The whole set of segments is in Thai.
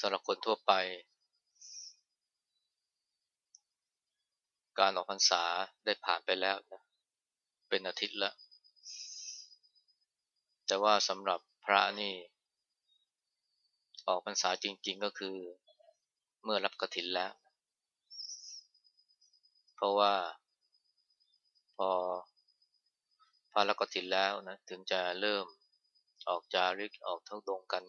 สำหรับคนทั่วไป การออกพรรษาได้ผ่านไปแล้วนะเป็นอาทิตย์แล้ว แต่ว่าสำหรับพระนี่ ออกพรรษาจริง ๆก็คือเมื่อรับกฐินแล้ว เพราะว่าพอพารับกฐินแล้วนะถึงจะเริ่มออกจาริกออกทั้งดงกัน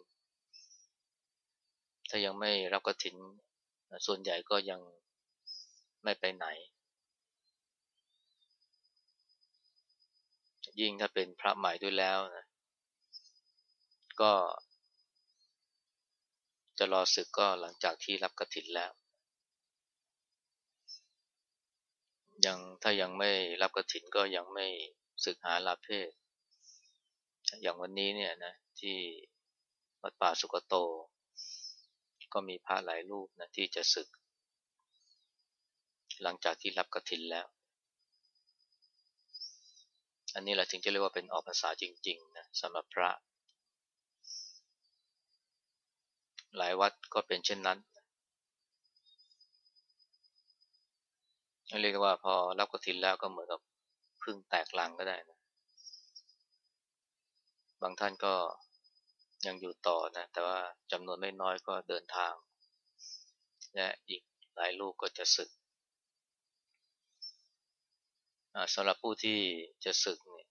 ถ้ายังไม่รับกฐิน ส่วนใหญ่ก็ยังไม่ไปไหน ยิ่งถ้าเป็นพระใหม่ด้วยแล้วนะก็ จะรอศึกก็หลังจากที่รับกฐินแล้วยังถ้ายังไม่รับกฐินก็ยังไม่ศึกหาลาเพศ อย่างวันนี้เนี่ยนะที่วัดป่าสุกโต ก็มีพระหลายรูปนะที่จะศึก หลังจากที่รับกฐินแล้ว อันนี้แหละถึงจะเรียกว่าเป็นออกภาษาจริงๆนะสำหรับพระ หลายวัดก็เป็นเช่นนั้นเรียกว่าพอรับกฐินแล้วก็เหมือนกับพึ่งแตกลังก็ได้นะ บางท่านก็ ยังอยู่ต่อนะ แต่ว่าจำนวนไม่น้อยก็เดินทาง และอีกหลายลูกก็จะศึกสำหรับผู้ที่จะศึกเนี่ย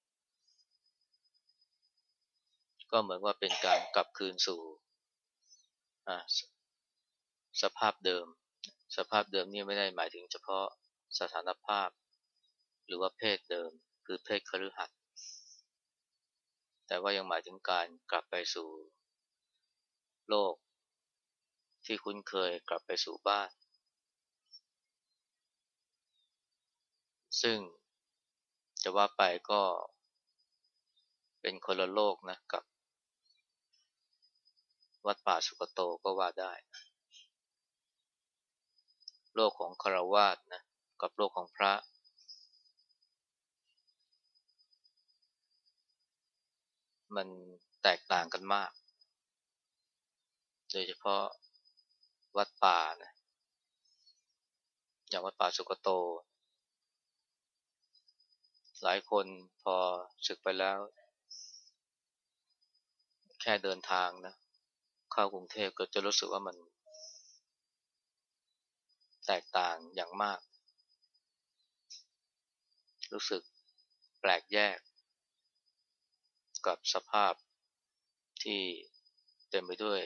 ก็เหมือนว่าเป็นการกลับคืนสู่สภาพเดิม สภาพเดิมนี่ไม่ได้หมายถึงเฉพาะสถานภาพ หรือว่าเพศเดิม คือเพศคฤหัสถ์ แต่ว่ายังหมายถึงการกลับไปสู่โลก ที่คุ้นเคยกลับไปสู่บ้าน ซึ่งจะว่าไปก็เป็นคนละโลกนะกับ วัดป่าสุกโตก็ว่าได้โลกของคารวาสนะกับโลกของพระ มันแตกต่างกันมาก โดยเฉพาะวัดป่านะอย่างวัดป่าสุกโต หลายคนพอศึกไปแล้ว แค่เดินทางนะเข้ากรุงเทพก็จะรู้สึกว่ามัน แตกต่างอย่างมาก รู้สึกแปลกแยก กับสภาพที่เต็มไปด้วย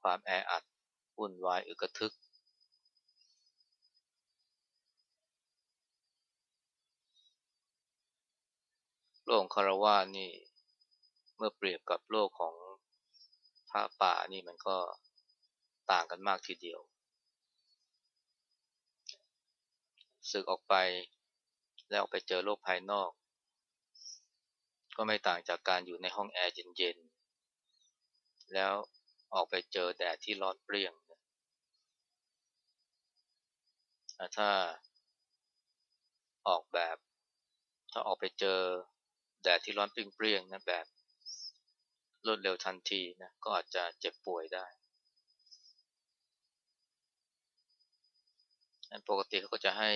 ความแออัดวุ่นวายอึกทึก โลกคารวานี่เมื่อเปรียบกับโลกของพระป่านี่มันก็ต่างกันมากทีเดียวสึกออกไปแล้วออกไปเจอโลกภายนอก ก็ไม่ต่างจากการอยู่ในห้องแอร์เย็นๆ แล้วออกไปเจอแดดที่ร้อนเปรี้ยง ถ้าออกแบบ ถ้าออกไปเจอแดดที่ร้อนเปรี้ยงๆนะแบบรวดเร็วทันทีนะก็อาจจะเจ็บป่วยได้ ปกติเขาก็จะให้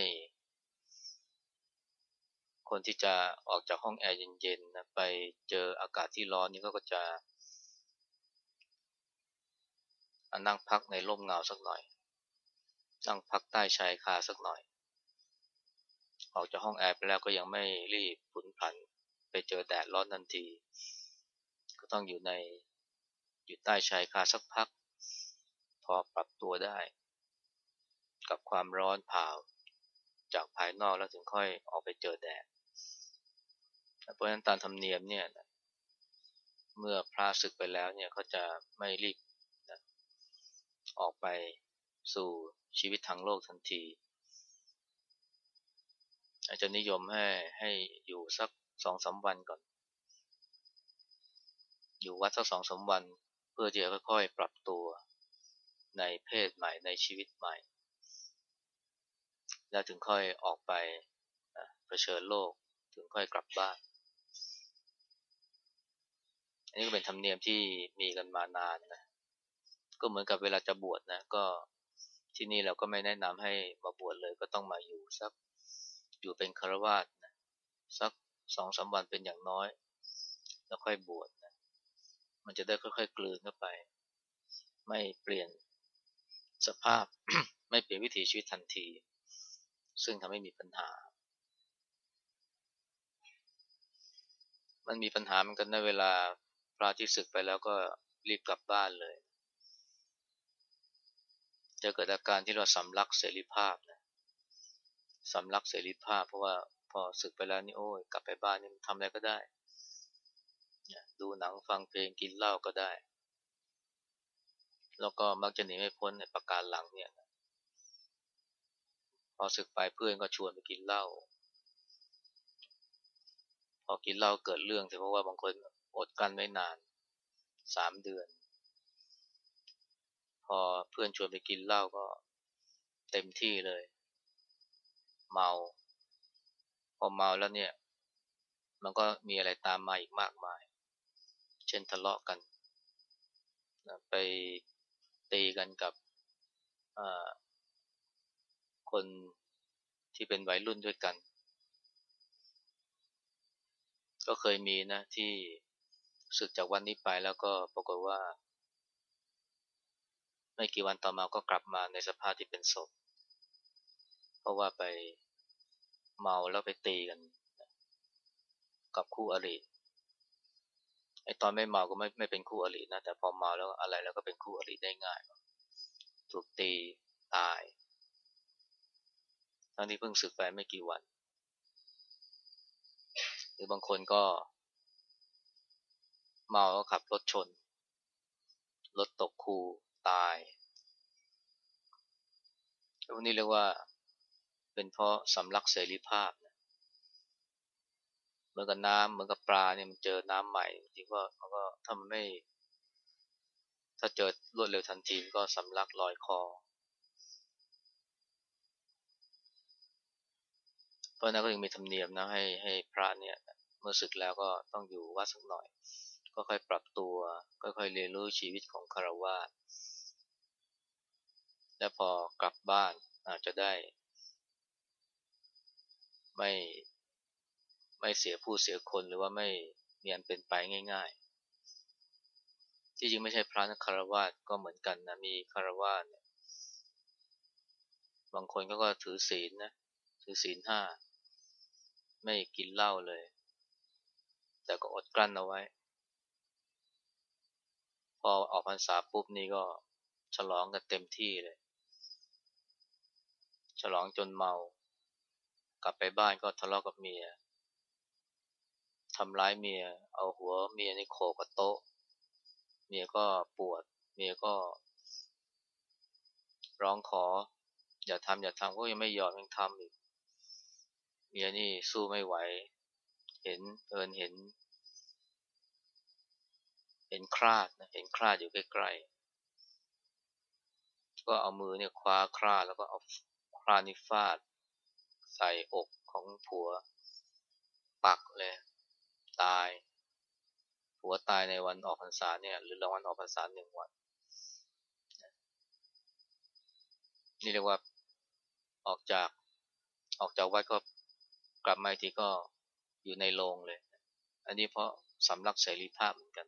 คนที่จะออกจากห้องแอร์เย็นๆนะไปเจออากาศที่ร้อนนี่ก็จะนั่งพักในร่มเงาสักหน่อย นั่งพักใต้ชายคาสักหน่อย ออกจากห้องแอร์ไปแล้วก็ยังไม่รีบผุนผัน ไปเจอแดดร้อนทันที ก็ต้องอยู่ในอยู่ใต้ชายคาสักพัก พอปรับตัวได้ กับความร้อนเผาจากภายนอกแล้วถึงค่อยออกไปเจอแดด เพราะฉะนั้นตามธรรมเนียมเนี่ยเมื่อพระศึกไปแล้วเนี่ยเขาจะไม่รีบนะออกไปสู่ชีวิตทางโลกทันที อาจจะนิยมให้ให้อยู่สักสองสาวันก่อน อยู่วัดสักสองสาวัน เพื่อจะค่อยๆปรับตัวในเพศใหม่ในชีวิตใหม่ แล้วถึงค่อยออกไปเผชิญโลกถึงค่อยกลับบ้าน อันนี้ก็เป็นธรรมเนียมที่มีกันมานานนะ ก็เหมือนกับเวลาจะบวชนะ ก็ที่นี่เราก็ไม่แนะนำให้มาบวชเลย ก็ต้องมาอยู่สักอยู่เป็นคารวาสนะสักสองสาวันเป็นอย่างน้อย แล้วค่อยบวชนะ มันจะได้ค่อยๆกลืนเข้าไป ไม่เปลี่ยนสภาพ ไม่เปลี่ยนวิถีชีวิตทันที ซึ่งทำให้มีปัญหา มันมีปัญหาเหมือนกันในเวลา พระที่ศึกไปแล้วก็รีบกลับบ้านเลย จะเกิดอาการที่เราสำลักเสรีภาพนะสำลักเสรีภาพ เพราะว่าพอศึกไปแล้วนี่โอ้ยกลับไปบ้านนี่ทำอะไรก็ได้ดูหนังฟังเพลงกินเหล้าก็ได้ แล้วก็มักจะหนีไม่พ้นในประการหลังเนี่ยพอศึกไปเพื่อนก็ชวนไปกินเหล้าพอกินเหล้าเกิดเรื่องแต่เพราะว่าบางคน อดกันไม่นานสามเดือน พอเพื่อนชวนไปกินเหล้าก็เต็มที่เลย เมา พอเมาแล้วเนี่ย มันก็มีอะไรตามมาอีกมากมาย เช่นทะเลาะกัน ไปตีกันกับคนที่เป็นวัยรุ่นด้วยกัน ก็เคยมีนะที่ สึกจากวันนี้ไปแล้วก็ปรากฏว่า ไม่กี่วันต่อมาก็กลับมาในสภาพที่เป็นศพ เพราะว่าไปเมาแล้วไปตีกัน กับคู่อริไอตอนไม่เมาก็ไม่ไม่เป็นคู่อรินะแต่พอเมาแล้วอะไรแล้วก็เป็นคู่อริได้ง่าย ถูกตีตายทั้งที่เพิ่งสึกไปไม่กี่วัน หรือบางคนก็ เมาแล้วขับรถชน รถตกคูตายพวกนี้เรียกว่าเป็นเพราะสำลักเสรีภาพนะเหมือนกับน้ำเหมือนกับปลาเนี่ยมันเจอน้ำใหม่จริงก็มันก็ถ้ามันไม่ ถ้าเจอรวดเร็วทันทีก็สำลักลอยคอ เพราะนั้นก็ยังมีธรรมเนียมนะให้ให้พระเนี่ยเมื่อศึกแล้วก็ต้องอยู่วัดสักหน่อย ก็ค่อยปรับตัว ค่อยๆเรียนรู้ชีวิตของคารวะและพอกลับบ้านอาจจะได้ ไม่ไม่เสียผู้เสียคนหรือว่าไม่มีอันเป็นไปง่าย ๆ ที่จริงไม่ใช่พระนักคารวะก็เหมือนกันนะมีคารวะเนี่ยบางคนก็ก็ถือศีลนะถือศีลห้าไม่กินเหล้าเลย แต่ก็อดกลั้นเอาไว้ พอออกพรรษาปุ๊บนี่ก็ฉลองกันเต็มที่เลย ฉลองจนเมา กลับไปบ้านก็ทะเลาะกับเมียทำร้ายเมีย เอาหัวเมียในโขกกับโต๊ะ เมียก็ปวด เมียก็ ร้องขอ อย่าทำอย่าทำก็ยังไม่ยอมยังทำอีก เมียนี่สู้ไม่ไหว เห็นเอินเห็น ห็นคราดนะเห็นคราดอยู่ใกล้ๆ ก็เอามือเนี่ยคว้าคราดแล้วก็เอาคราดนี่ฟาด ใส่อกของผัว ปักเลย ตาย ผัวตายในวันออกพรรษาเนี่ยหรือรางวัลออกพรรษาหนึ่งวัน นี่เรียกว่าออกจากออกจากวัดก็กลับมาทีก็อยู่ในโรงเลย อันนี้เพราะสำลักเสรีภาพเหมือนกัน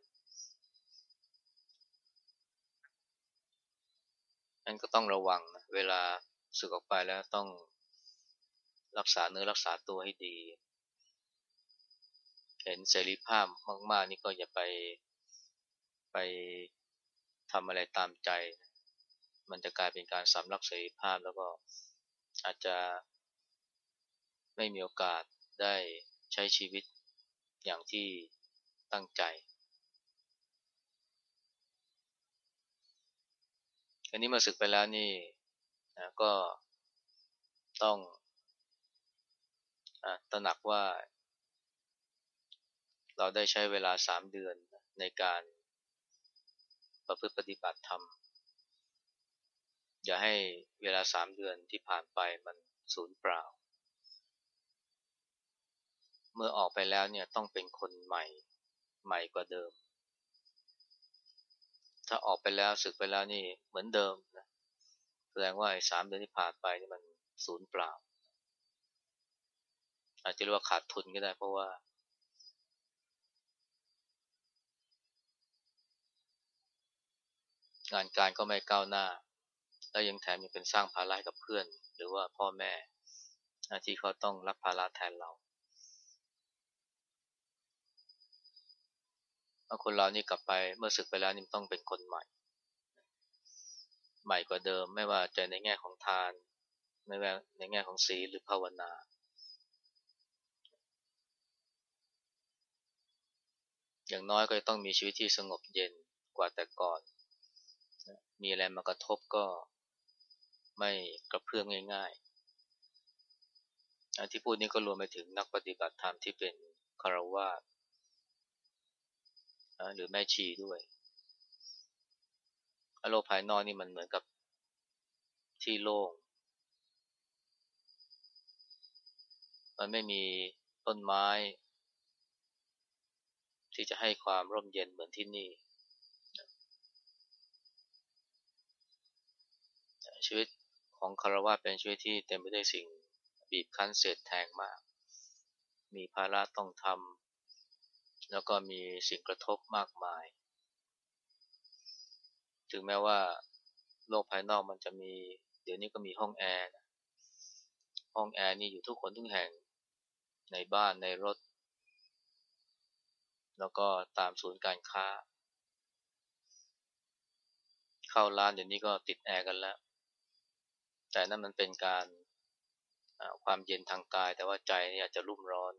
นั้นก็ต้องระวังนะเวลาสึกออกไปแล้วต้องรักษาเนื้อรักษาตัวให้ดี เห็นเสรีภาพมาก ๆ นี่ก็อย่าไปไปทำอะไรตามใจ มันจะกลายเป็นการสำลักเสรีภาพแล้วก็อาจจะไม่มีโอกาสได้ใช้ชีวิตอย่างที่ตั้งใจ อันนี้มาศึกไปแล้วนี่นะก็ต้องอตระหนักว่า เราได้ใช้เวลาสามเดือนในการประพฤติปฏิบัติธรรม อย่าให้เวลาสามเดือนที่ผ่านไปมันสูญเปล่า เมื่อออกไปแล้วเนี่ยต้องเป็นคนใหม่ใหม่กว่าเดิม ถ้าออกไปแล้วศึกไปแล้วนี่เหมือนเดิมนะแสดงว่าไอ้สามเดือนที่ผ่านไปนี่มันศูนย์เปล่า อาจจะเรียกว่าขาดทุนก็ได้เพราะว่า งานการก็ไม่ก้าวหน้า แล้วยังแถมยังเป็นสร้างภาระกับเพื่อน หรือว่าพ่อแม่ที่เขาต้องรับภาระแทนเรา คนเรานี่กลับไปเมื่อศึกไปแล้วนี่ต้องเป็นคนใหม่ ใหม่กว่าเดิม ไม่ว่าจะในแง่ของทาน ไม่ว่าในแง่ของศีลหรือภาวนา อย่างน้อยก็ต้องมีชีวิตที่สงบเย็นกว่าแต่ก่อน มีอะไรมากระทบก็ไม่กระเพื่อมง่ายๆที่พูดนี้ก็รวมไปถึงนักปฏิบัติธรรมที่เป็นคารวะ หรือแม่ชีด้วยโลกภายนอกนี่มันเหมือนกับที่โล่ง มันไม่มีต้นไม้ ที่จะให้ความร่มเย็นเหมือนที่นี่ ชีวิตของคารวะเป็นชีวิตที่เต็มไปด้วยสิ่งบีบคั้นเสียดแทงมาก มีภาระต้องทำ แล้วก็มีสิ่งกระทบมากมาย ถึงแม้ว่าโลกภายนอกมันจะมี เดี๋ยวนี้ก็มีห้องแอร์ห้องแอร์นี่อยู่ทุกคนทุกแห่งในบ้านในรถ แล้วก็ตามศูนย์การค้า เข้าร้านเดี๋ยวนี้ก็ติดแอร์กันแล้ว แต่นั่นมันเป็นการความเย็นทางกายแต่ว่าใจนี่อาจจะรุ่มร้อน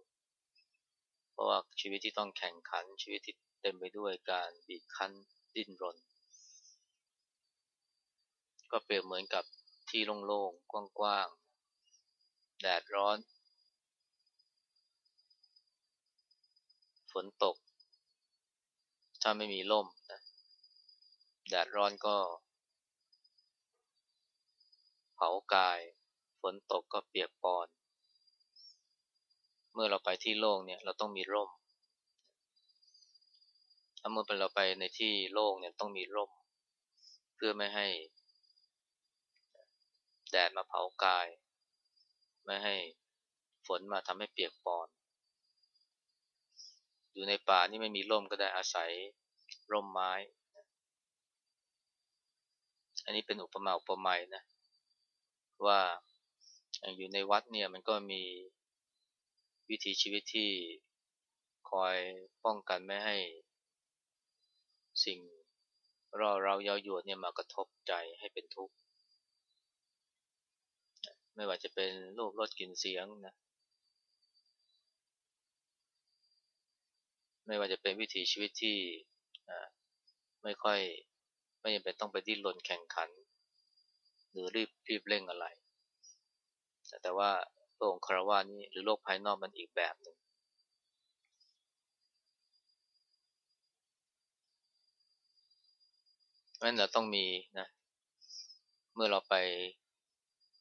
ราะว่าชีวิตที่ต้องแข่งขันชีวิตที่เต็มไปด้วยการบีบคั้นดิ้นรน ก็เปรียบเหมือนกับที่โล่งๆกว้างๆแดดร้อน ฝนตก ถ้าไม่มีร่มนะแดดร้อนก็ เผากาย ฝนตกก็เปียกปอน มื่อเราไปที่โล่งเนี่ยเราต้องมีร่มถ้าเมื่อเป็นเราไปในที่โล่งเนี่ยต้องมีร่ม เพื่อไม่ให้ แดดมาเผากาย ไม่ให้ฝนมาทำให้เปียกปอน อยู่ในป่านี่ไม่มีร่มก็ได้อาศัยร่มไม้ อันนี้เป็นอุปมาอุปไมยนะว่าอยู่ในวัดเนี่ยมันก็มี วิถีชีวิตที่คอยป้องกันไม่ให้ สิ่งรอเราเยาหยวนเนี่ยมากระทบใจให้เป็นทุกข์ ไม่ว่าจะเป็นรูปรสกลิ่นเสียงนะ ไม่ว่าจะเป็นวิถีชีวิตที่ไม่ค่อยไม่จำเป็นต้องไปดิ้นรนแข่งขัน หรือรีบรีบเร่งอะไร แต่ว่า โลกคารวานี้หรือโลกภายนอกมันอีกแบบหนึ่งนั้นเราต้องมีนะ เมื่อเราไป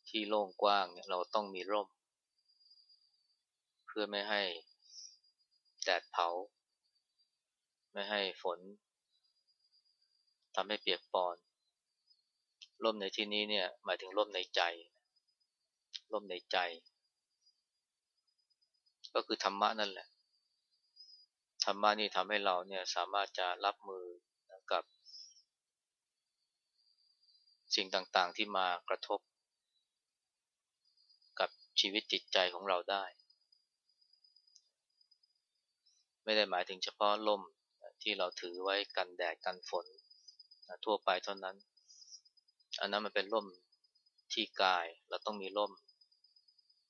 ที่โล่งกว้างเนี่ยเราต้องมีร่ม เพื่อไม่ให้แดดเผา ไม่ให้ฝนทำให้เปียกปอนร่มในที่นี้เนี่ยหมายถึงร่มในใจร่มในใจ ก็คือธรรมะนั่นแหละ ธรรมะนี่ทำให้เราเนี่ยสามารถจะรับมือกับ สิ่งต่างๆที่มากระทบ กับชีวิตจิตใจของเราได้ ไม่ได้หมายถึงเฉพาะล่มที่เราถือไว้กันแดดกันฝนทั่วไปเท่านั้น อันนั้นมันเป็นร่มที่กายเราต้องมีร่ม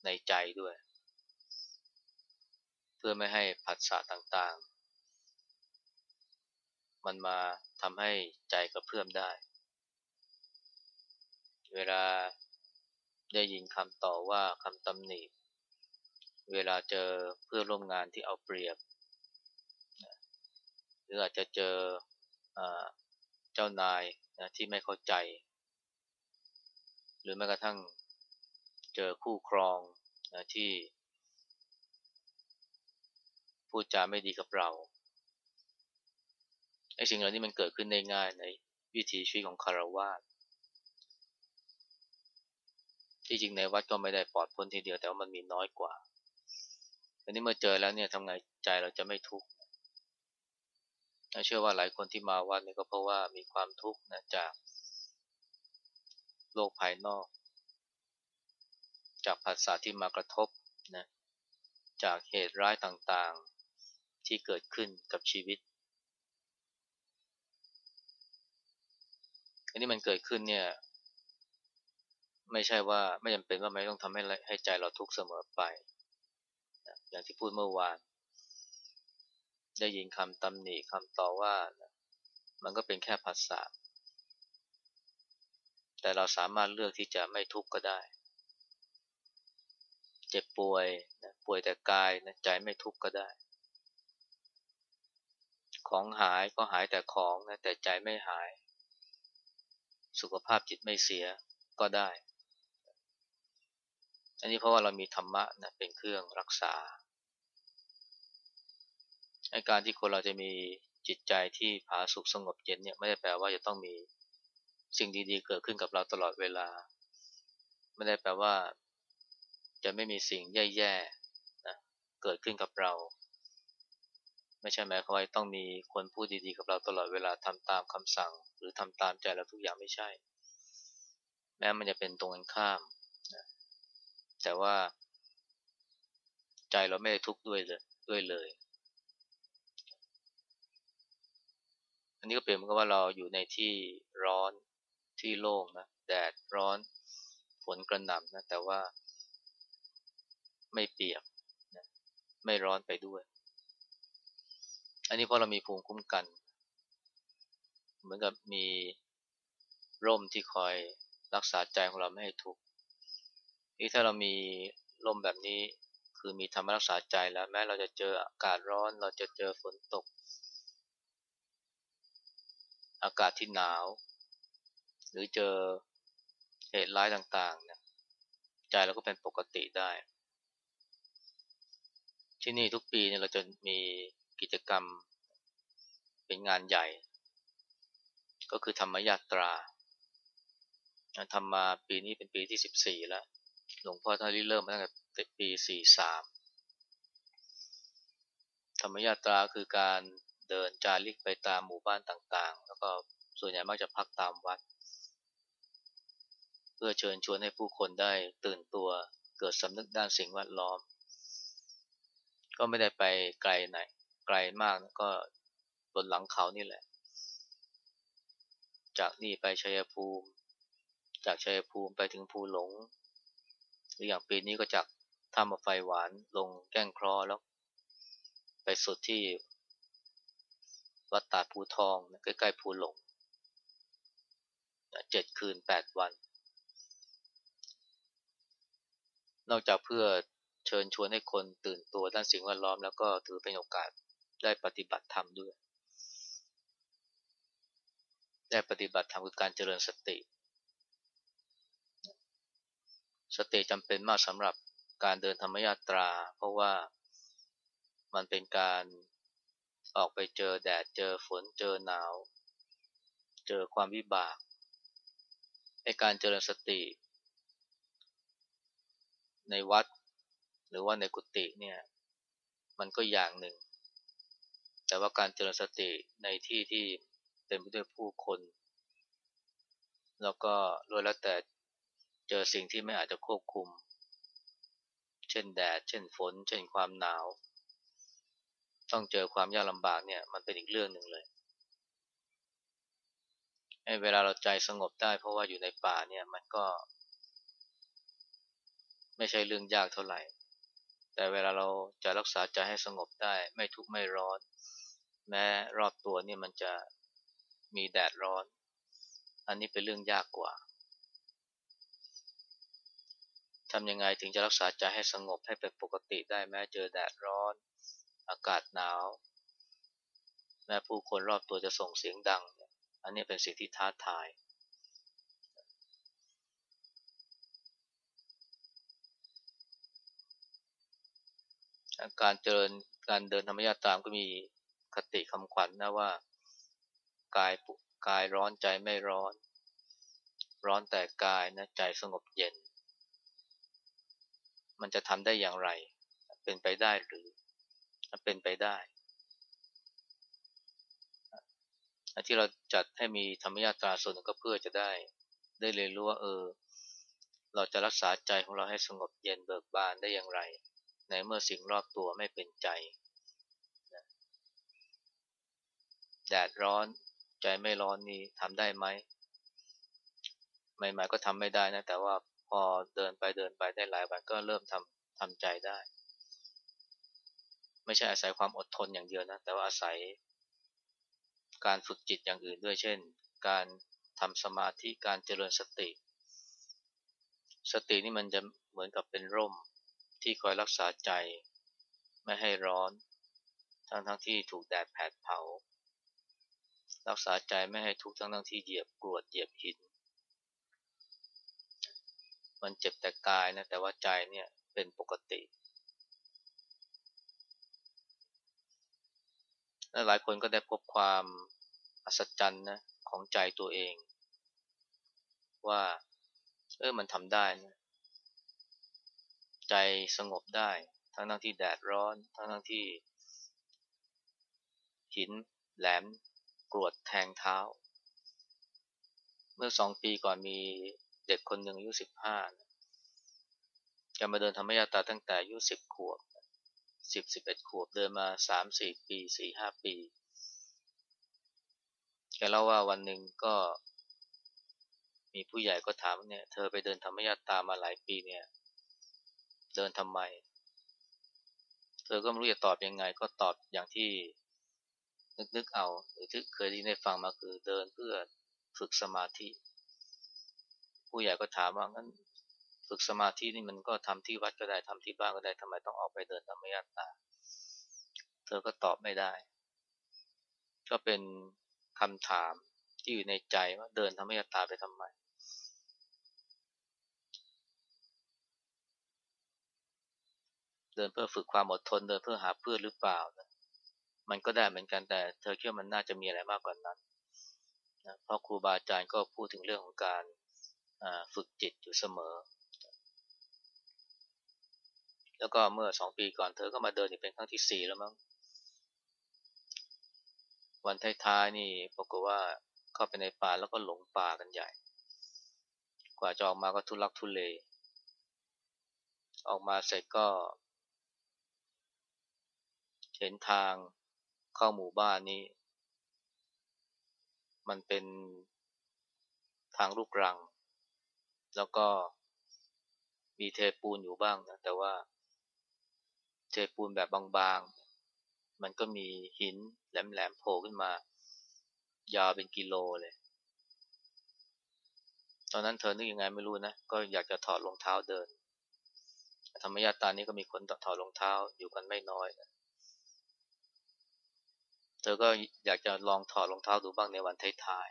ในใจด้วย เพื่อไม่ให้ผัสสะต่างๆ มันมาทำให้ใจกระเพื่อมได้ เวลาได้ยินคำต่อว่าคำตำหนิ เวลาเจอเพื่อร่วมงานที่เอาเปรียบ หรืออาจจะเจอเจ้านายนะที่ไม่เข้าใจ หรือแม้กระทั่งเจอคู่ครองนะที่ พูดจาไม่ดีกับเราไอ้สิ่งเหล่านี้มันเกิดขึ้นได้ง่ายในวิถีชีวิตของคารวะที่จริงในวัดก็ไม่ได้ปลอดพ้นทีเดียวแต่ว่ามันมีน้อยกว่าอันนี้เมื่อเจอแล้วเนี่ยทำไงใจเราจะไม่ทุกข์เชื่อว่าหลายคนที่มาวัดนี่ก็เพราะว่ามีความทุกข์นะจากโลกภายนอก จากภาษาที่มากระทบนะจากเหตุร้ายต่าง ที่เกิดขึ้นกับชีวิต อันนี้มันเกิดขึ้นเนี่ย ไม่ใช่ว่าไม่จำเป็นว่าไม่ต้องทำให้ให้ใจเราทุกข์เสมอไป อย่างที่พูดเมื่อวาน ได้ยินคำตำหนิคำต่อว่า มันก็เป็นแค่ภาษาแต่เราสามารถเลือกที่จะไม่ทุกข์ก็ได้ เจ็บป่วยนะป่วยแต่กายนะใจไม่ทุกข์ก็ได้ ของหายก็หายแต่ของนะแต่ใจไม่หาย สุขภาพจิตไม่เสียก็ได้ อันนี้เพราะว่าเรามีธรรมะนะเป็นเครื่องรักษาในการที่คนเราจะมีจิตใจที่ผาสุขสงบเย็นเนี่ยไม่ได้แปลว่าจะต้องมีสิ่งดีๆ เกิดขึ้นกับเราตลอดเวลา ไม่ได้แปลว่า จะไม่มีสิ่งแย่ๆนะเกิดขึ้นกับเรา ไม่ใช่หมายความว่าต้องมีคนพูดดีๆกับเราตลอดเวลาทำตามคำสั่ง หรือทำตามใจเราทุกอย่างไม่ใช่ แม้มันจะเป็นตรงกันข้ามแต่ว่า ใจเราไม่ได้ทุกข์ด้วยเลยด้วยเลย อันนี้ก็เปลี่ยนเหมือนกับว่าเราอยู่ในที่ร้อนที่โล่งนะแดดร้อนฝนกระหน่ำนะแต่ว่าไม่เปียกนะไม่ร้อนไปด้วย อันนี้เพราะเรามีภูมิคุ้มกัน เหมือนกับมีร่มที่คอยรักษาใจของเราไม่ให้ทุกข์นี่ถ้าเรามีลมแบบนี้คือมีธรรมรักษาใจแล้ว แม้เราจะเจออากาศร้อน เราจะเจอฝนตก อากาศที่หนาว หรือเจอเหตุร้ายต่างๆเนี่ยใจเราก็เป็นปกติได้ ที่นี่ทุกปีเนี่ยเราจะมี กิจกรรมเป็นงานใหญ่ ก็คือธรรมยาตราทำมาปีนี้เป็นปีที่สิบสี่แล้ว หลวงพ่อท่านเริ่มมาตั้งแต่ปีสี่สามธรรมยาตราคือการเดินจาริกไปตามหมู่บ้านต่างๆ แล้วก็ส่วนใหญ่มักจะพักตามวัด เพื่อเชิญชวนให้ผู้คนได้ตื่นตัวเกิดสำนึกด้านสิ่งแวดล้อม ก็ไม่ได้ไปไกลไหน ไกลมากก็บนหลังเขานี่แหละ จากนี่ไปชัยภูมิ จากชัยภูมิไปถึงภูหลง หรืออย่างปีนี้ก็จากถ้ำมาไฟหวานลงแก้งคลอแล้ว ไปสุดที่วัดตาภูทองใกล้ๆภูหลงเจ็ดคืนแปดวัน นอกจากเพื่อเชิญชวนให้คนตื่นตัวด้านสิ่งแวดล้อมแล้วก็ถือเป็นโอกาส ได้ปฏิบัติธรรมด้วย ได้ปฏิบัติธรรมคือการเจริญสติ สติจำเป็นมากสำหรับการเดินธรรมยาตรา เพราะว่ามันเป็นการออกไปเจอแดดเจอฝนเจอหนาว เจอความวิบากในการเจริญสติ ในวัดหรือว่าในกุฏิเนี่ย มันก็อย่างหนึ่ง แต่ว่าการเจริญสติในที่ที่เต็มไปด้วยผู้คน แล้วก็รวยแล้วแต่เจอสิ่งที่ไม่อาจจะควบคุม เช่นแดด เช่นฝน เช่นความหนาว ต้องเจอความยากลำบากเนี่ยมันเป็นอีกเรื่องหนึ่งเลยเวลาเราใจสงบได้เพราะว่าอยู่ในป่าเนี่ยมันก็ ไม่ใช่เรื่องยากเท่าไหร่ แต่เวลาเราจะรักษาใจให้สงบได้ ไม่ทุกข์ไม่ร้อน แม้รอบตัวนี่มันจะมีแดดร้อน อันนี้เป็นเรื่องยากกว่าทำยังไงถึงจะรักษาใจให้สงบให้เป็นปกติได้แม้เจอแดดร้อน อากาศหนาว แม้ผู้คนรอบตัวจะส่งเสียงดัง อันนี้เป็นสิ่งที่ท้าทาย การเจริญการเดินธรรมยาตามก็มี คติคำขวัญนนะว่ากายกายร้อนใจไม่ร้อน ร้อนแต่กายนะใจสงบเย็น มันจะทำได้อย่างไร เป็นไปได้หรือเป็นไปได้ที่เราจัดให้มีธรรมยาตราส่วนก็เพื่อจะได้ได้เรียนรู้ว่าเออ เราจะรักษาใจของเราให้สงบเย็นเบิกบานได้อย่างไร ในเมื่อสิ่งรอบตัวไม่เป็นใจ แดดร้อน ใจไม่ร้อนนี่ทำได้ไหมใหม่ๆก็ทำไม่ได้นะ แต่ว่าพอเดินไปเดินไปได้หลายวันก็เริ่มทำทำใจได้ ไม่ใช่อาศัยความอดทนอย่างเดียวนะ แต่ว่าอาศัยการฝึกจิตอย่างอื่นด้วย เช่น การทำสมาธิ การเจริญสติ สตินี่มันจะเหมือนกับเป็นร่มที่คอยรักษาใจ ไม่ให้ร้อน ทั้งทั้งที่ถูกแดดแผดเผา รักษาใจไม่ให้ทุกข์ทั้งทั้งที่เหยียบกรวดเหยียบหิน มันเจ็บแต่กายนะแต่ว่าใจเนี่ยเป็นปกติและหลายคนก็ได้พบความอัศจรรย์นะของใจตัวเอง ว่าเออมันทำได้นะใจสงบได้ ทั้งทั้งที่แดดร้อน ทั้งทั้งที่หินแหลม กรวดแทงเท้า เมื่อสองปีก่อนมีเด็กคนหนึ่งอายุสิบห้าแกมาเดินธรรมยาตาตั้งแต่อายุสิบขวบสิบสิบเอ็ดขวบเดินมาสามสี่ปีสี่ห้าปีแกเล่าว่าวันหนึ่งก็มีผู้ใหญ่ก็ถามเนี่ย เธอไปเดินธรรมยาตามาหลายปีเนี่ย เดินทำไม เธอก็ไม่รู้จะตอบยังไง ก็ตอบอย่างที่ นึกนึกเอา หรือที่เคยได้ฟังมาคือเดินเพื่อฝึกสมาธิ ผู้ใหญ่ก็ถามว่างั้นฝึกสมาธินี่มันก็ทำที่วัดก็ได้ทำที่บ้านก็ได้ทำไมต้องออกไปเดินธรรมยาตา เธอก็ตอบไม่ได้ ก็เป็นคำถามที่อยู่ในใจว่าเดินธรรมยาตาไปทำไม เดินเพื่อฝึกความอดทนเดินเพื่อหาเพื่อนหรือเปล่านะ มันก็ได้เหมือนกันแต่เธอคิดว่ามันน่าจะมีอะไรมากกว่านั้นนะเพราะครูบาอาจารย์ก็พูดถึงเรื่องของการฝึกจิตอยู่เสมอ แล้วก็เมื่อสองปีก่อนเธอก็มาเดินเป็นครั้งที่สี่แล้วมั้ง วันท้ายๆนี่ปรากฏว่าเข้าไปในป่าแล้วก็หลงป่ากันใหญ่ กว่าจะออกมาก็ทุลักทุเล ออกมาเสร็จก็ เห็นทาง เข้าหมู่บ้านนี้ มันเป็นทางลูกรัง แล้วก็มีเทปูนอยู่บ้างนะแต่ว่า เทปูนแบบบางๆ มันก็มีหินแหลมๆโผล่ขึ้นมา ยาวเป็นกิโลเลยตอนนั้นเธอนึกยังไงไม่รู้นะ ก็อยากจะถอดรองเท้าเดิน ธรรมยาตานี้ก็มีคนถอดรองเท้าอยู่กันไม่น้อยนะ ธอก็อยากจะลองถอดรองเท้าดูบ้างในวันท้าย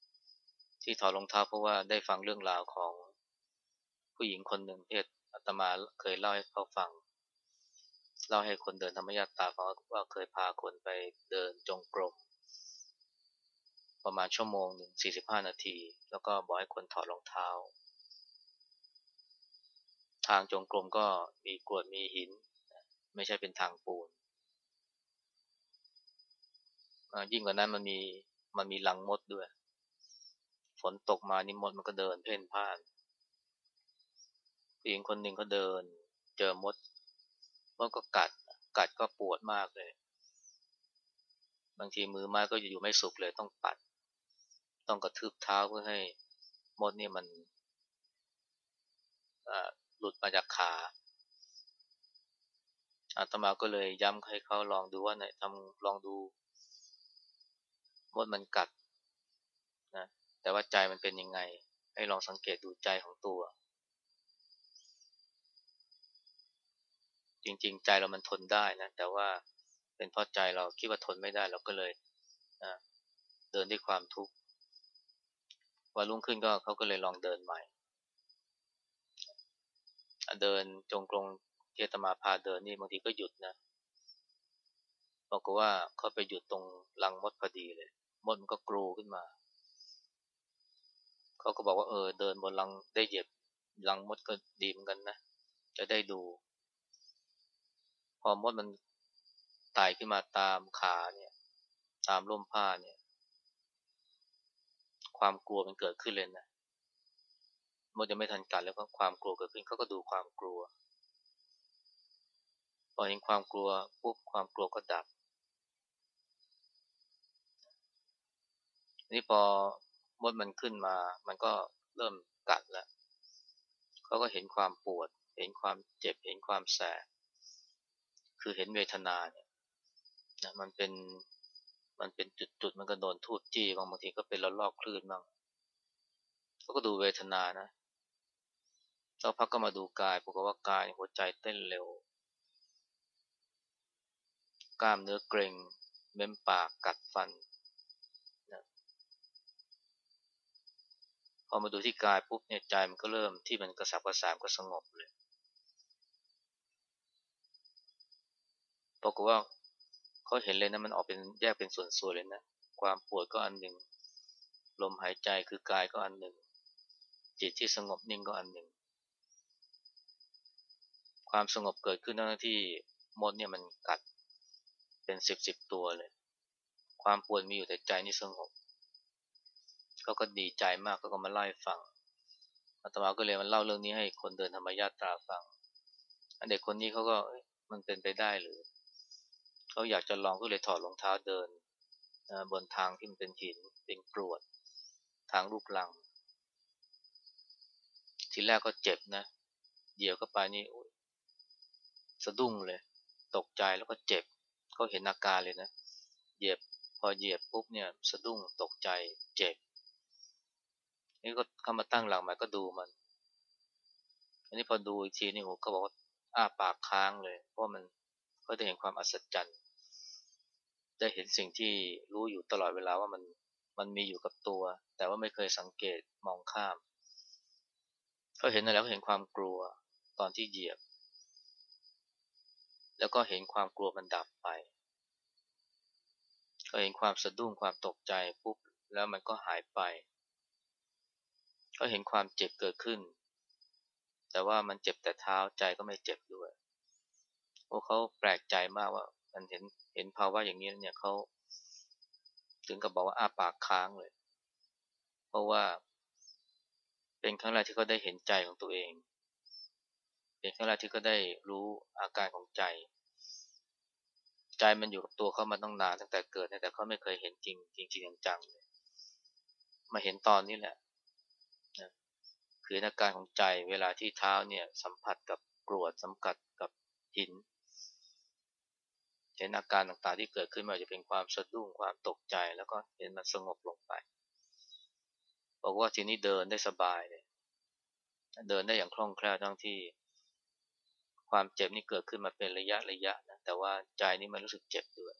ๆ ที่ถอดรองเท้าเพราะว่าได้ฟังเรื่องราวของผู้หญิงคนหนึ่งที่อาตมาเคยเล่าให้เขาฟัง เล่าให้คนเดินธรรมยาตาฟังว่าเคยพาคนไปเดินจงกรม ประมาณชั่วโมงหนึ่งสี่สิบห้านาที แล้วก็บอกให้คนถอดรองเท้า ทางจงกรมก็มีกรวดมีหิน ไม่ใช่เป็นทางปูน ยิ่งกว่านั้นมันมีมันมีหลังมดด้วย ฝนตกมานี่มดมันก็เดินเพ่นพ่านผู้หญิงคนหนึ่งก็เดิน เจอมดมันก็กัด กัดก็ปวดมากเลย บางทีมือไม้ก็อยู่ไม่สุกเลยต้องปัด ต้องกระทืบเท้าเพื่อให้มดนี่มันหลุดมาจากขาอาตมาก็เลยย้ำให้เขาลองดูว่าไหนทำลองดู มดมันกัดนะแต่ว่าใจมันเป็นยังไง ให้ลองสังเกตดูใจของตัว จริงๆ ใจเรามันทนได้นะ แต่ว่าเป็นเพราะใจเราคิดว่าทนไม่ได้เราก็เลยเดินด้วยความทุกข์วันรุ่งขึ้นก็เขาก็เลยลองเดินใหม่ เดินจงกรมเทตมาพาเดินนี่บางทีก็หยุดนะบอกว่าเขาไปหยุดตรงลังมดพอดีเลย มดมันก็กรูขึ้นมา เขาก็บอกว่าเออเดินบนลังได้เหยียบลังมดก็ดีเหมือนกันนะ จะได้ดู พอมดมันไต่ขึ้นมาตามขาเนี่ย ตามร่มผ้าเนี่ย ความกลัวมันเกิดขึ้นเลยนะมดจะไม่ทันกัดแล้วก็ความกลัวเกิดขึ้นเขาก็ดูความกลัวพอเห็นความกลัวปุ๊บความกลัวก็ดับ นี่พอมดมันขึ้นมา มันก็เริ่มกัดแล้วเขาก็เห็นความปวด เห็นความเจ็บ เห็นความแสบ คือเห็นเวทนาเนี่ยนะมันเป็น มันเป็นจุดๆ มันก็โดนทูดจี้ บางบางทีก็เป็นระลอกคลื่นบ้างเขาก็ดูเวทนานะสักพักก็มาดูกายปรากฏว่ากายหัวใจเต้นเร็ว กล้ามเนื้อเกร็งเม้มปากกัดฟัน พอมาดูที่กายปุ๊บเนี่ยใจมันก็เริ่มที่มันกระสับกระส่ายก็สงบเลยปรากฏว่าเขาเห็นเลยนะมันออกเป็นแยกเป็นส่วนๆเลยนะความปวดก็อันหนึ่งลมหายใจคือกายก็อันหนึ่ง จิตที่สงบนิ่งก็อันหนึ่ง ความสงบเกิดขึ้นตั้งที่มดเนี่ยมันกัดเป็นสิบสิบตัวเลย ความปวดมีอยู่แต่ใจนี่สงบ เขาก็ดีใจมากเขาก็มาเล่าให้ฟังอาตมาก็เลยมันเล่าเรื่องนี้ให้คนเดินธรรมญาตราฟังเด็กคนนี้เขาก็มันเป็นไปได้หรือเขาอยากจะลองก็เลยถอดรองเท้าเดินบนทางที่มันเป็นหินเป็นกรวด ทางลูกลัง ทีแรกก็เจ็บนะเหยียวเข้าไปนี่สะดุ้งเลย ตกใจแล้วก็เจ็บเขาเห็นอาการเลยนะเหยียบพอเหยียบปุ๊บเนี่ย สะดุ้งตกใจเจ็บ นี่ก็เข้ามาตั้งหลักใหม่ก็ดูมัน อันนี้พอดูอีกทีนี่ผมก็บอกว่าอ้าปากค้างเลย เพราะมันก็จะเห็นความอัศจรรย์ได้เห็นสิ่งที่รู้อยู่ตลอดเวลาว่ามันมันมีอยู่กับตัว แต่ว่าไม่เคยสังเกตมองข้ามเขาเห็นแล้วก็เห็นความกลัวตอนที่เหยียบ แล้วก็เห็นความกลัวมันดับไป ก็เห็นความสะดุ้งความตกใจปุ๊บแล้วมันก็หายไป ก็เห็นความเจ็บเกิดขึ้น แต่ว่ามันเจ็บแต่เท้าใจก็ไม่เจ็บด้วยพวกเขาแปลกใจมากว่า มันเห็นเห็นภาวะอย่างนี้เนี่ยเขาถึงกับบอกว่าอ้าปากค้างเลย เพราะว่า เป็นครั้งแรกที่เขาได้เห็นใจของตัวเอง เป็นครั้งแรกที่เขาได้รู้อาการของใจ ใจมันอยู่กับตัวเขามาตั้งนานตั้งแต่เกิดแต่เขาไม่เคยเห็นจริงจริงจริงจังเลยมาเห็นตอนนี้แหละ คืออาการของใจเวลาที่เท้าเนี่ยสัมผัสกับกรวดสัมผัสกับหิน เห็นอาการต่างๆที่เกิดขึ้นมาจะเป็นความสะดุ้งความตกใจแล้วก็เห็นมันสงบลงไป บอกว่าทีนี้เดินได้สบายเลยเดินได้อย่างคล่องแคล่วทั้งที่ความเจ็บนี่เกิดขึ้นมาเป็นระยะระยะนะแต่ว่าใจนี่มันรู้สึกเจ็บด้วย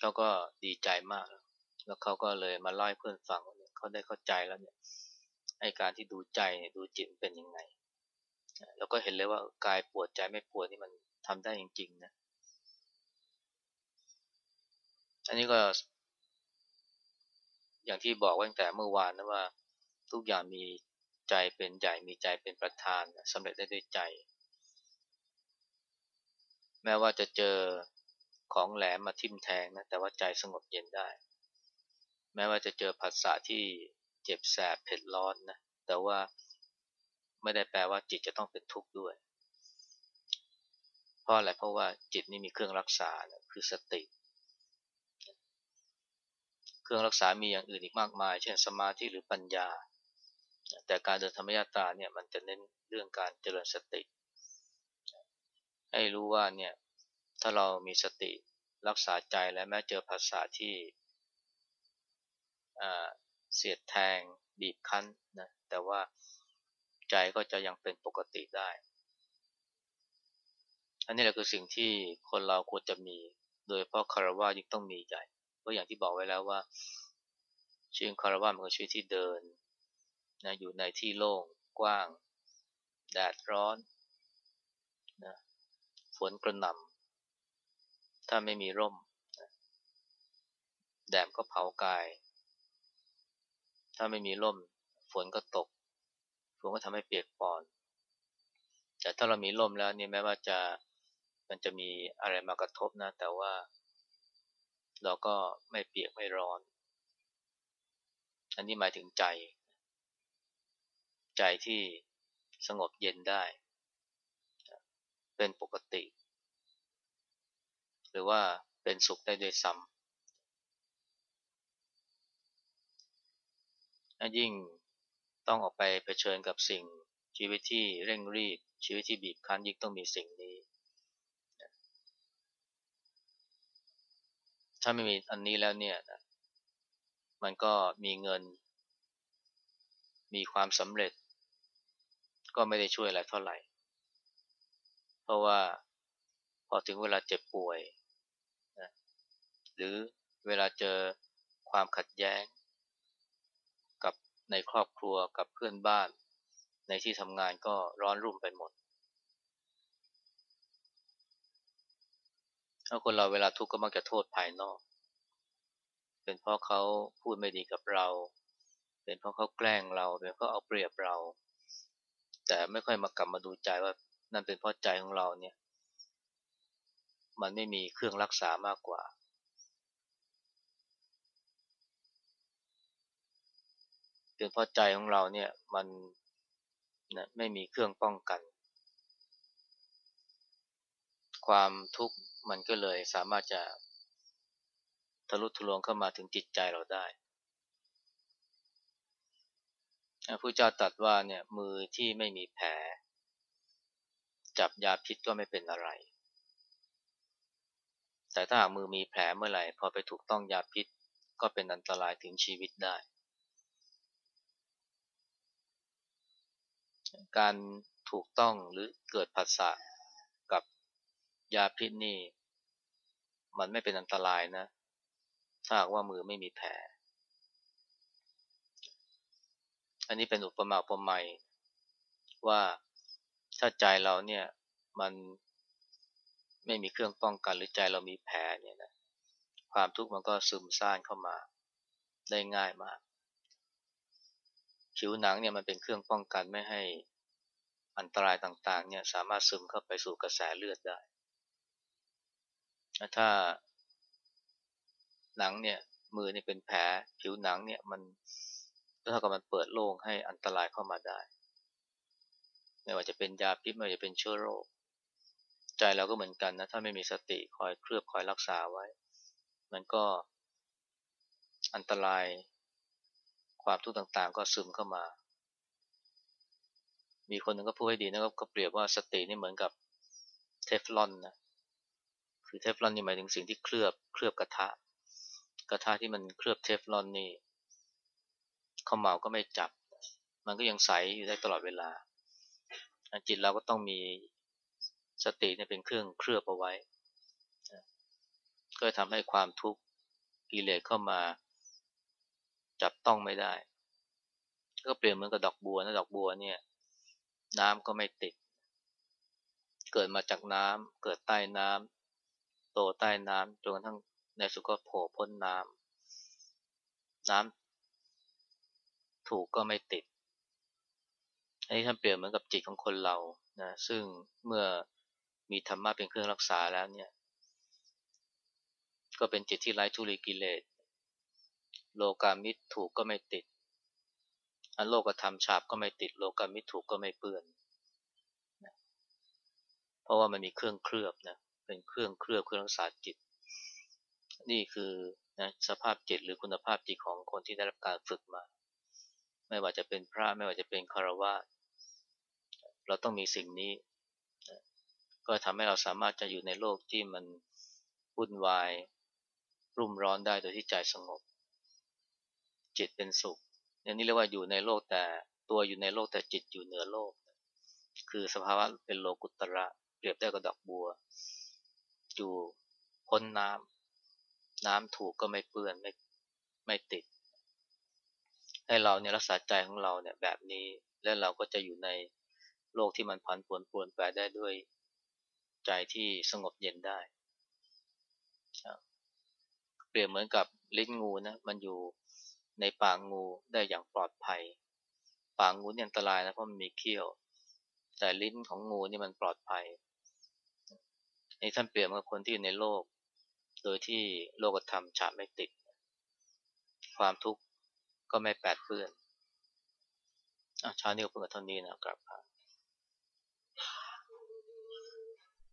เขาก็ดีใจมาก แล้วเขาก็เลยมาเล่าให้เพื่อนฟังเขาได้เข้าใจแล้วเนี่ย ไอการที่ดูใจดูจิตเป็นยังไง แล้วก็เห็นเลยว่ากายปวดใจไม่ปวดนี่มันทำได้จริงๆนะ อันนี้ก็ อย่างที่บอกไว้ตั้งแต่เมื่อวานนะว่า ทุกอย่างมีใจเป็นใหญ่มีใจเป็นประธานสำเร็จได้ด้วยใจ แม้ว่าจะเจอของแหลมมาทิ่มแทงนะแต่ว่าใจสงบเย็นได้ แม้ว่าจะเจอภาษาที่ เจ็บแสบเผ็ดร้อนนะแต่ว่าไม่ได้แปลว่าจิตจะต้องเป็นทุกข์ด้วย เพราะอะไรเพราะว่าจิตนี่มีเครื่องรักษานะคือสติ เครื่องรักษามีอย่างอื่นอีกมากมาย เช่นสมาธิหรือปัญญา แต่การเดินธรรมยาตาเนี่ยมันจะเน้นเรื่องการเจริญสติ ให้รู้ว่าเนี่ยถ้าเรามีสติรักษาใจและแม้เจอภาษาที่ เสียดแทงบีบคั้นนะแต่ว่าใจก็จะยังเป็นปกติได้ อันนี้แหละคือสิ่งที่คนเราควรจะมี โดยเพราะคารวะยิ่งต้องมีใจเพราะอย่างที่บอกไว้แล้วว่าชีวิตคารวะมันคือชีวิตที่เดินนะอยู่ในที่โล่งกว้าง แดดร้อนนะฝนกระหน่ำถ้าไม่มีร่มแดดก็เผากาย ถ้าไม่มีร่มฝนก็ตก ฝนก็ทำให้เปียกปอน แต่ถ้าเรามีร่มแล้วนี่แม้ว่าจะมันจะมีอะไรมากระทบนะ แต่ว่า เราก็ไม่เปียกไม่ร้อน อันนี้หมายถึงใจ ใจที่สงบเย็นได้ เป็นปกติ หรือว่าเป็นสุขได้ด้วยซ้ำ ยิ่งต้องออกไปเผชิญกับสิ่งชีวิตที่เร่งรีบ ชีวิตที่บีบคั้นยิ่งต้องมีสิ่งนี้ ถ้าไม่มีอันนี้แล้วเนี่ยนะมันก็มีเงิน มีความสำเร็จ ก็ไม่ได้ช่วยอะไรเท่าไหร่ เพราะว่าพอถึงเวลาเจ็บป่วยนะหรือเวลาเจอความขัดแย้ง ในครอบครัวกับเพื่อนบ้าน ในที่ทำงานก็ร้อนรุ่มไปหมดถ้าคนเราเวลาทุกข์ก็มักจะโทษภายนอก เป็นเพราะเขาพูดไม่ดีกับเรา เป็นเพราะเขาแกล้งเรา เป็นเพราะเอาเปรียบเรา แต่ไม่ค่อยมากลับมาดูใจว่านั่นเป็นเพราะใจของเราเนี่ย มันไม่มีเครื่องรักษามากกว่า เป็นเพราะใจของเราเนี่ยมันนะไม่มีเครื่องป้องกัน ความทุกข์มันก็เลยสามารถจะทะลุทะลวงเข้ามาถึงจิตใจเราได้พระเจ้าตรัสว่าเนี่ยมือที่ไม่มีแผล จับยาพิษก็ไม่เป็นอะไร แต่ถ้าหากมือมีแผลเมื่อไหร่พอไปถูกต้องยาพิษก็เป็นอันตรายถึงชีวิตได้ การถูกต้องหรือเกิดผัสสะกับยาพิษนี่ มันไม่เป็นอันตรายนะ ถ้าหากว่ามือไม่มีแผล อันนี้เป็นอุปมาอุปไมยว่าถ้าใจเราเนี่ยมันไม่มีเครื่องป้องกันหรือใจเรามีแผลเนี่ยนะความทุกข์มันก็ซึมซ่านเข้ามาได้ง่ายมาก ผิวหนังเนี่ยมันเป็นเครื่องป้องกันไม่ให้อันตรายต่างๆเนี่ยสามารถซึมเข้าไปสู่กระแสเลือดได้ ถ้าหนังเนี่ยมือนี่เป็นแผลผิวหนังเนี่ยมันเท่ากับมันเปิดโล่งให้อันตรายเข้ามาได้ ไม่ว่าจะเป็นยาพิษไม่ว่าจะเป็นเชื้อโรค ใจเราก็เหมือนกันนะถ้าไม่มีสติคอยเคลือบคอยรักษาไว้ มันก็อันตราย ความทุกข์ต่างๆ ก็ซึมเข้ามา มีคนหนึ่งก็พูดไว้ดีนะครับก็เปรียบว่าสตินี่เหมือนกับเทฟลอนนะคือเทฟลอนนี่หมายถึงสิ่งที่เคลือบเคลือบกระทะ กระทะที่มันเคลือบเทฟลอนนี่เขม่าก็ไม่จับ มันก็ยังใสอยู่ได้ตลอดเวลา จิตเราก็ต้องมีสติเนี่ยเป็นเครื่องเคลือบเอาไว้ ก็ทำให้ความทุกข์กิเลสเข้ามา จับต้องไม่ได้ ก็เปลี่ยนเหมือนกับดอกบัวนะดอกบัวเนี่ย น้ำก็ไม่ติด เกิดมาจากน้ำเกิดใต้น้ำโตใต้น้ำจนกระทั่งในสุดก็โผล่พ้นน้ำน้ำถูกก็ไม่ติดอันนี้ท่านเปรียบเหมือนกับจิตของคนเรานะซึ่งเมื่อมีธรรมะเป็นเครื่องรักษาแล้วเนี่ย ก็เป็นจิตที่ไร้ทุลีกิเลส โลกามิตรถูกก็ไม่ติด อันโลกธรรมฉาบก็ไม่ติด โลกามิตรถูกก็ไม่เปื้อนเพราะว่ามันมีเครื่องเคลือบนะ เป็นเครื่องเคลือบเครื่องรักษาจิต นี่คือนะสภาพจิตหรือคุณภาพจิตของคนที่ได้รับการฝึกมา ไม่ว่าจะเป็นพระไม่ว่าจะเป็นคารวะเราต้องมีสิ่งนี้ ก็ทำให้เราสามารถจะอยู่ในโลกที่มันวุ่นวายรุ่มร้อนได้โดยที่ใจสงบ จิตเป็นสุขอย่างนี้เรียกว่าอยู่ในโลกแต่ตัวอยู่ในโลกแต่จิตอยู่เหนือโลก คือสภาวะเป็นโลกุตระเปรียบได้กับดอกบัว อยู่พ้นน้ำน้ำถูกก็ไม่เปื้อนไม่ไม่ติด ให้เราเนี่ยรักษาใจของเราเนี่ยแบบนี้แล้วเราก็จะอยู่ในโลกที่มันผันผวนปวนแปรได้ด้วยใจที่สงบเย็นได้ เปรียบเหมือนกับลิ้นงูนะมันอยู่ ในปากงูได้อย่างปลอดภัย ปากงูเนี่ยอันตรายนะเพราะมันมีเขี้ยว แต่ลิ้นของงูนี่มันปลอดภัยนี่ท่านเปรียบกับคนที่อยู่ในโลก โดยที่โลกธรรมฉาไม่ติด ความทุกข์ก็ไม่แปดเปื้อนอะชานี้ก็เพิ่งเท่านี้นะครับ